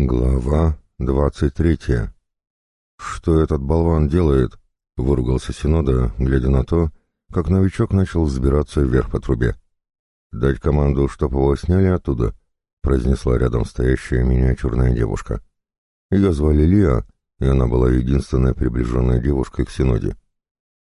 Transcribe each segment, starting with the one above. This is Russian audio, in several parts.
Глава двадцать третья. «Что этот болван делает?» — выругался Синода, глядя на то, как новичок начал взбираться вверх по трубе. «Дать команду, чтоб его сняли оттуда», — произнесла рядом стоящая миниатюрная девушка. Ее звали Лия, и она была единственной приближенной девушкой к Синоде.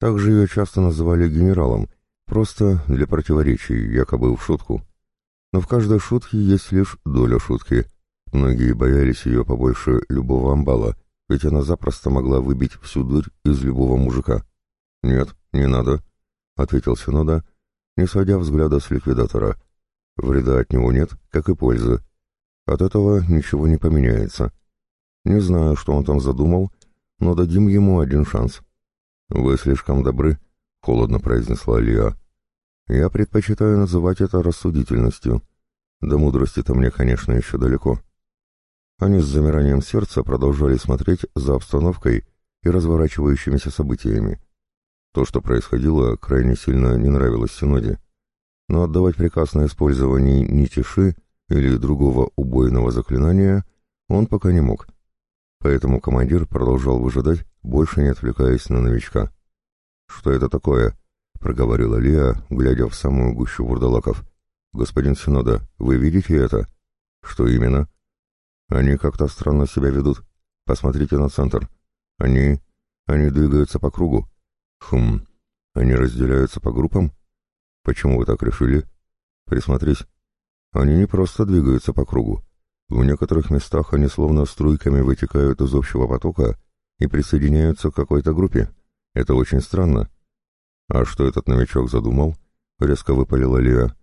Также ее часто называли генералом, просто для противоречий, якобы в шутку. Но в каждой шутке есть лишь доля шутки — Многие боялись ее побольше любого амбала, ведь она запросто могла выбить всю дурь из любого мужика. «Нет, не надо», — ответил Синода, не сводя взгляда с ликвидатора. «Вреда от него нет, как и пользы. От этого ничего не поменяется. Не знаю, что он там задумал, но дадим ему один шанс». «Вы слишком добры», — холодно произнесла Лиа. «Я предпочитаю называть это рассудительностью. До мудрости-то мне, конечно, еще далеко». Они с замиранием сердца продолжали смотреть за обстановкой и разворачивающимися событиями. То, что происходило, крайне сильно не нравилось Синоде. Но отдавать приказ на использование нитиши или другого убойного заклинания он пока не мог. Поэтому командир продолжал выжидать, больше не отвлекаясь на новичка. «Что это такое?» — проговорила Лия, глядя в самую гущу вурдалаков. «Господин Синода, вы видите это?» «Что именно?» Они как-то странно себя ведут. Посмотрите на центр. Они... они двигаются по кругу. Хм, они разделяются по группам? Почему вы так решили? Присмотрись. Они не просто двигаются по кругу. В некоторых местах они словно струйками вытекают из общего потока и присоединяются к какой-то группе. Это очень странно. А что этот новичок задумал? Резко выпалила Лия.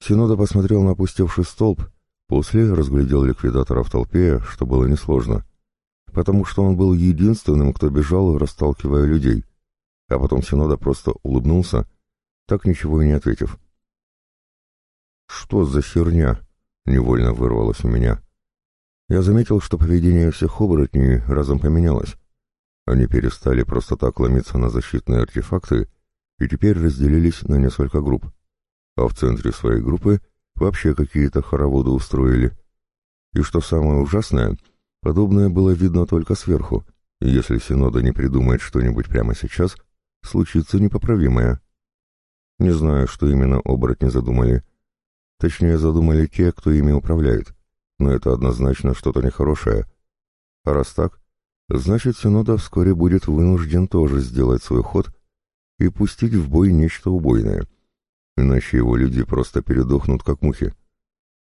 Синода посмотрел на опустевший столб После разглядел ликвидатора в толпе, что было несложно, потому что он был единственным, кто бежал, расталкивая людей. А потом Синода просто улыбнулся, так ничего и не ответив. «Что за херня?» — невольно вырвалось у меня. Я заметил, что поведение всех оборотней разом поменялось. Они перестали просто так ломиться на защитные артефакты и теперь разделились на несколько групп. А в центре своей группы вообще какие-то хороводы устроили. И что самое ужасное, подобное было видно только сверху, если Синода не придумает что-нибудь прямо сейчас, случится непоправимое. Не знаю, что именно оборотни задумали. Точнее, задумали те, кто ими управляет, но это однозначно что-то нехорошее. А раз так, значит, Синода вскоре будет вынужден тоже сделать свой ход и пустить в бой нечто убойное — иначе его люди просто передохнут как мухи.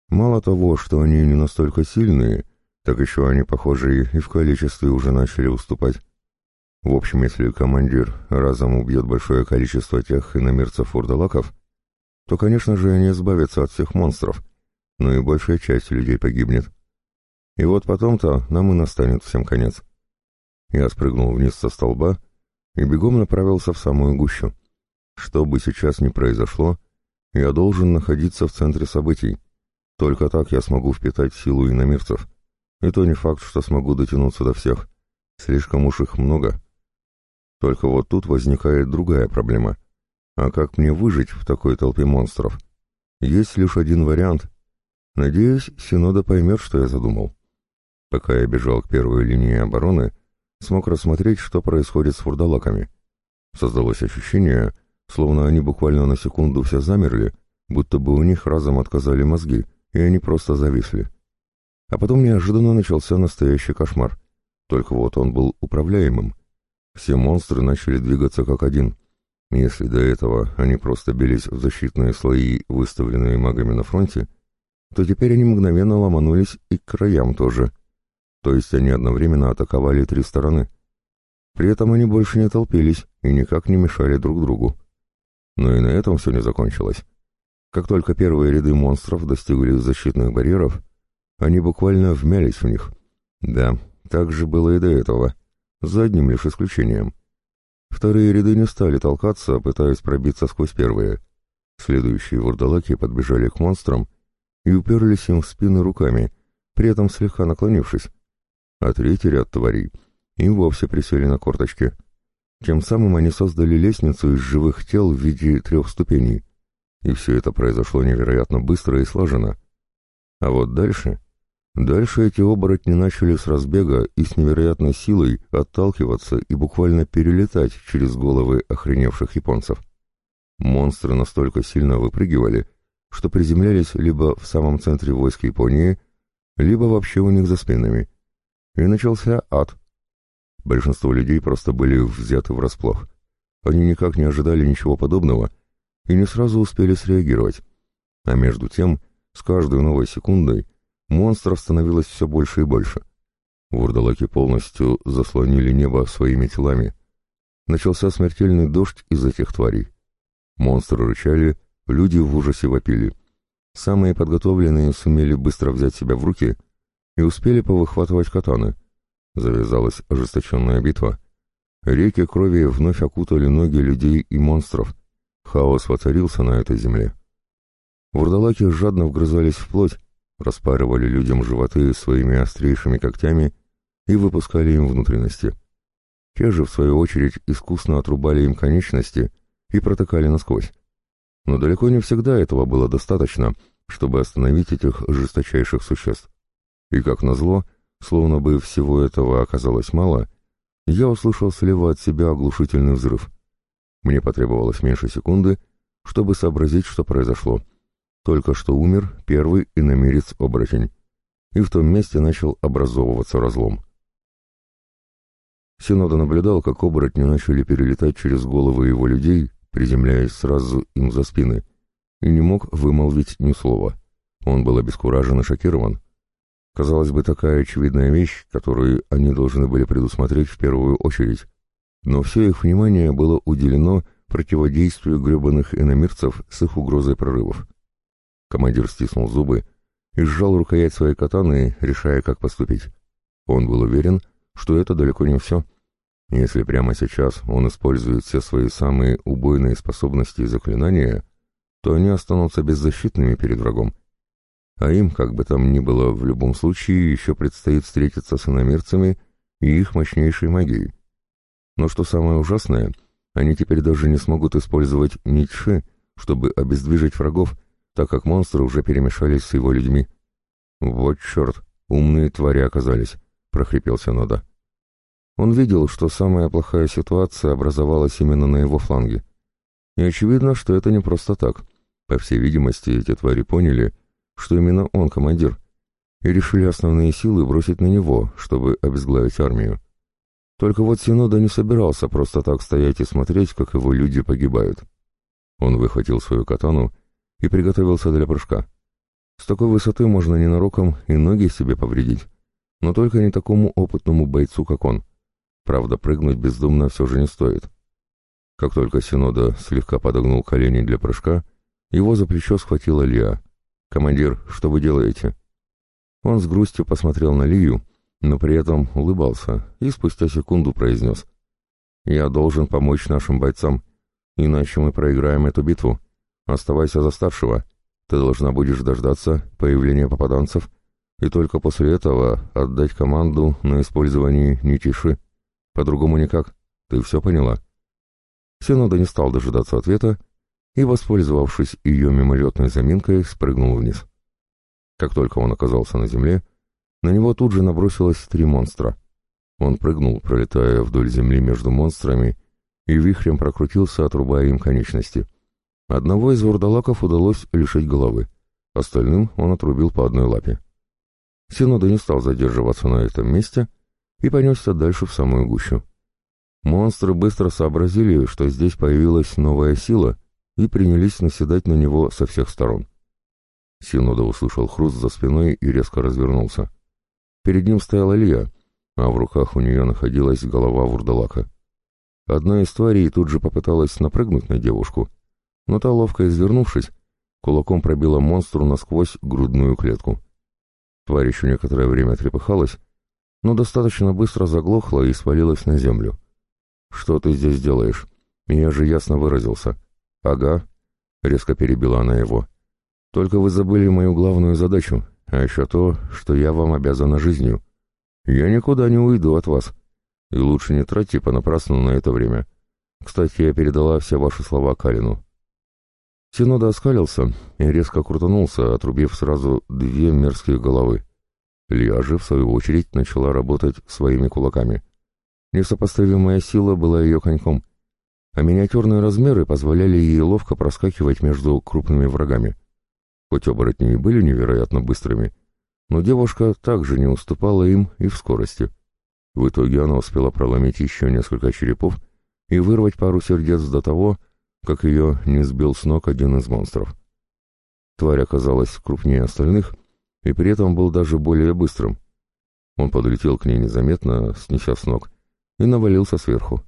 Мало того, что они не настолько сильные, так еще они, похоже, и в количестве уже начали уступать. В общем, если командир разом убьет большое количество тех иномерцев-урдалаков, то, конечно же, они избавятся от всех монстров, но и большая часть людей погибнет. И вот потом-то нам и настанет всем конец. Я спрыгнул вниз со столба и бегом направился в самую гущу. Что бы сейчас ни произошло, я должен находиться в центре событий. Только так я смогу впитать силу иномирцев. И то не факт, что смогу дотянуться до всех. Слишком уж их много. Только вот тут возникает другая проблема. А как мне выжить в такой толпе монстров? Есть лишь один вариант. Надеюсь, Синода поймет, что я задумал. Пока я бежал к первой линии обороны, смог рассмотреть, что происходит с фурдалаками. Создалось ощущение, словно они буквально на секунду все замерли, будто бы у них разом отказали мозги, и они просто зависли. А потом неожиданно начался настоящий кошмар. Только вот он был управляемым. Все монстры начали двигаться как один. Если до этого они просто бились в защитные слои, выставленные магами на фронте, то теперь они мгновенно ломанулись и к краям тоже. То есть они одновременно атаковали три стороны. При этом они больше не толпились и никак не мешали друг другу. Но и на этом все не закончилось. Как только первые ряды монстров достигли защитных барьеров, они буквально вмялись в них. Да, так же было и до этого, за одним лишь исключением. Вторые ряды не стали толкаться, пытаясь пробиться сквозь первые. Следующие вурдалаки подбежали к монстрам и уперлись им в спины руками, при этом слегка наклонившись. А третий ряд тварей им вовсе присели на корточки — тем самым они создали лестницу из живых тел в виде трех ступеней. И все это произошло невероятно быстро и слаженно. А вот дальше Дальше эти оборотни начали с разбега и с невероятной силой отталкиваться и буквально перелетать через головы охреневших японцев. Монстры настолько сильно выпрыгивали, что приземлялись либо в самом центре войск Японии, либо вообще у них за спинами. И начался ад. Большинство людей просто были взяты врасплох. Они никак не ожидали ничего подобного и не сразу успели среагировать. А между тем, с каждой новой секундой монстров становилось все больше и больше. Вурдалаки полностью заслонили небо своими телами. Начался смертельный дождь из этих тварей. Монстры рычали, люди в ужасе вопили. Самые подготовленные сумели быстро взять себя в руки и успели повыхватывать катаны. Завязалась ожесточенная битва. Реки крови вновь окутали ноги людей и монстров. Хаос воцарился на этой земле. Вурдалаки жадно вгрызались в плоть, распарывали людям животы своими острейшими когтями и выпускали им внутренности. Те же, в свою очередь, искусно отрубали им конечности и протыкали насквозь. Но далеко не всегда этого было достаточно, чтобы остановить этих жесточайших существ. И как назло, словно бы всего этого оказалось мало, я услышал слева от себя оглушительный взрыв. Мне потребовалось меньше секунды, чтобы сообразить, что произошло. Только что умер первый иномерец-оборотень, и в том месте начал образовываться разлом. Синода наблюдал, как оборотни начали перелетать через головы его людей, приземляясь сразу им за спины, и не мог вымолвить ни слова. Он был обескуражен и шокирован. Казалось бы, такая очевидная вещь, которую они должны были предусмотреть в первую очередь. Но все их внимание было уделено противодействию гребаных иномирцев с их угрозой прорывов. Командир стиснул зубы и сжал рукоять своей катаны, решая, как поступить. Он был уверен, что это далеко не все. Если прямо сейчас он использует все свои самые убойные способности и заклинания, то они останутся беззащитными перед врагом. А им, как бы там ни было, в любом случае еще предстоит встретиться с иномерцами и их мощнейшей магией. Но что самое ужасное, они теперь даже не смогут использовать Ницше, чтобы обездвижить врагов, так как монстры уже перемешались с его людьми. «Вот черт, умные твари оказались», — прохрипел Синода. Он видел, что самая плохая ситуация образовалась именно на его фланге. И очевидно, что это не просто так. По всей видимости, эти твари поняли, что именно он командир, и решили основные силы бросить на него, чтобы обезглавить армию. Только вот Синода не собирался просто так стоять и смотреть, как его люди погибают. Он выхватил свою катану и приготовился для прыжка. С такой высоты можно ненароком и ноги себе повредить, но только не такому опытному бойцу, как он. Правда, прыгнуть бездумно все же не стоит. Как только Синода слегка подогнул колени для прыжка, его за плечо схватила Лиа. «Командир, что вы делаете?» Он с грустью посмотрел на Лию, но при этом улыбался и спустя секунду произнес. «Я должен помочь нашим бойцам, иначе мы проиграем эту битву. Оставайся за старшего. Ты должна будешь дождаться появления попаданцев и только после этого отдать команду на использование нитиши. По-другому никак. Ты все поняла?» Синода не стал дожидаться ответа и, воспользовавшись ее мимолетной заминкой, спрыгнул вниз. Как только он оказался на земле, на него тут же набросилось три монстра. Он прыгнул, пролетая вдоль земли между монстрами, и вихрем прокрутился, отрубая им конечности. Одного из вурдалаков удалось лишить головы, остальным он отрубил по одной лапе. Синода не стал задерживаться на этом месте — и понесся дальше в самую гущу. Монстры быстро сообразили, что здесь появилась новая сила, и принялись наседать на него со всех сторон. Синода услышал хруст за спиной и резко развернулся. Перед ним стояла Лия, а в руках у нее находилась голова вурдалака. Одна из тварей тут же попыталась напрыгнуть на девушку, но та, ловко извернувшись, кулаком пробила монстру насквозь грудную клетку. Тварь еще некоторое время трепыхалась, но достаточно быстро заглохла и свалилась на землю. «Что ты здесь делаешь? Я же ясно выразился». «Ага», — резко перебила она его. «Только вы забыли мою главную задачу, а еще то, что я вам обязана жизнью. Я никуда не уйду от вас. И лучше не тратьте понапрасну на это время. Кстати, я передала все ваши слова Калину». Синода оскалился и резко крутанулся, отрубив сразу две мерзкие головы. Лия же, в свою очередь, начала работать своими кулаками. Несопоставимая сила была ее коньком, а миниатюрные размеры позволяли ей ловко проскакивать между крупными врагами. Хоть оборотни и были невероятно быстрыми, но девушка также не уступала им и в скорости. В итоге она успела проломить еще несколько черепов и вырвать пару сердец до того, как ее не сбил с ног один из монстров. Тварь оказалась крупнее остальных и при этом был даже более быстрым. Он подлетел к ней незаметно, снеся с ног, и навалился сверху.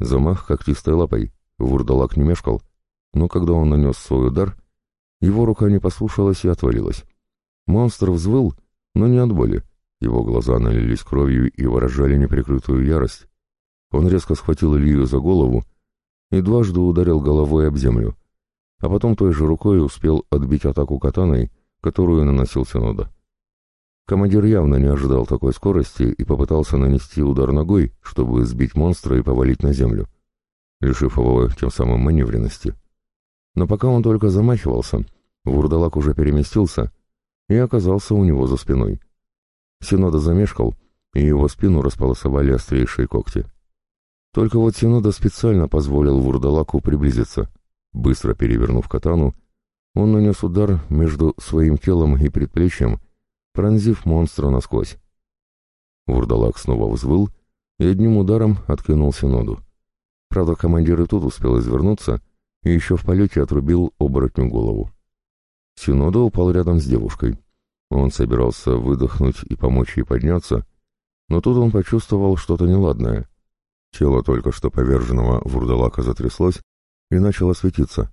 Замах когтистой лапой, вурдалак не мешкал, но когда он нанес свой удар, его рука не послушалась и отвалилась. Монстр взвыл, но не от боли. Его глаза налились кровью и выражали неприкрытую ярость. Он резко схватил Илью за голову и дважды ударил головой об землю, а потом той же рукой успел отбить атаку катаной, которую наносил Синода. Командир явно не ожидал такой скорости и попытался нанести удар ногой, чтобы сбить монстра и повалить на землю, лишив его тем самым маневренности. Но пока он только замахивался, вурдалак уже переместился и оказался у него за спиной. Синода замешкал, и его спину располосовали острейшие когти. Только вот Синода специально позволил вурдалаку приблизиться. Быстро перевернув катану, он нанес удар между своим телом и предплечьем, пронзив монстра насквозь. Вурдалак снова взвыл и одним ударом откинул Синоду. Правда, командир и тут успел извернуться и еще в полете отрубил оборотню голову. Синода упал рядом с девушкой. Он собирался выдохнуть и помочь ей подняться, но тут он почувствовал что-то неладное. Тело только что поверженного вурдалака затряслось и начало светиться.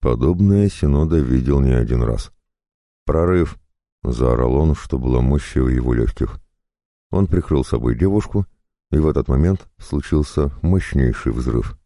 Подобное Синода видел не один раз. «Прорыв!» — заорал он, что было мощи в его легких. Он прикрыл собой девушку, и в этот момент случился мощнейший взрыв.